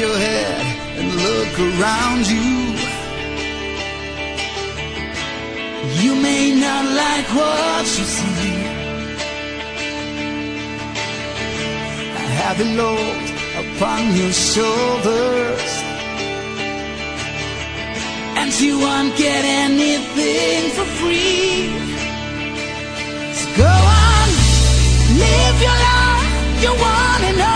look around you. You may not like what you see. A heavy load upon your shoulders. And you won't get anything for free. So go on, live your life, your one and only.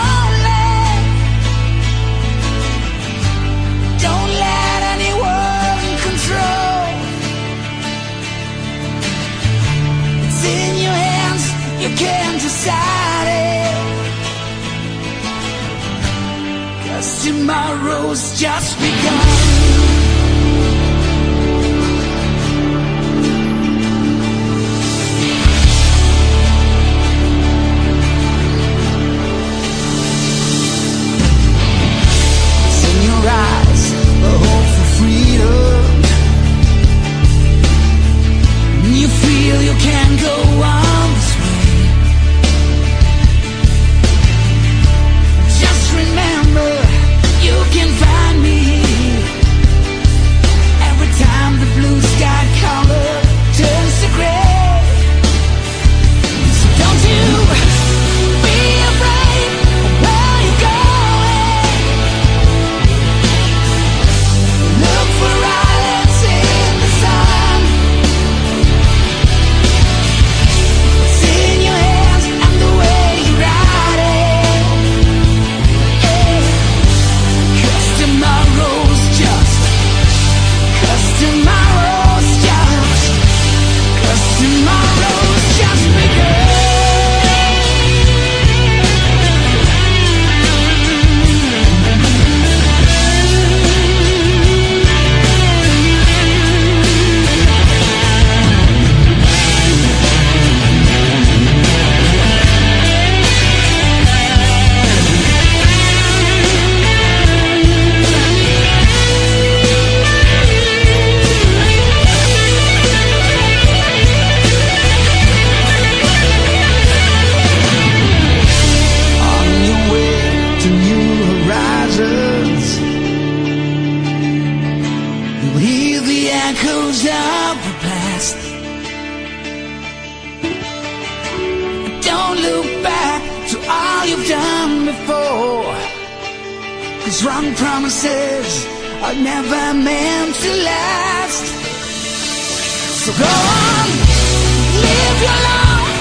You can't decide it. Cause tomorrow's just begun. Echoes of the past. Don't look back to all you've done before. Cause wrong promises are never meant to last. So go on, live your life.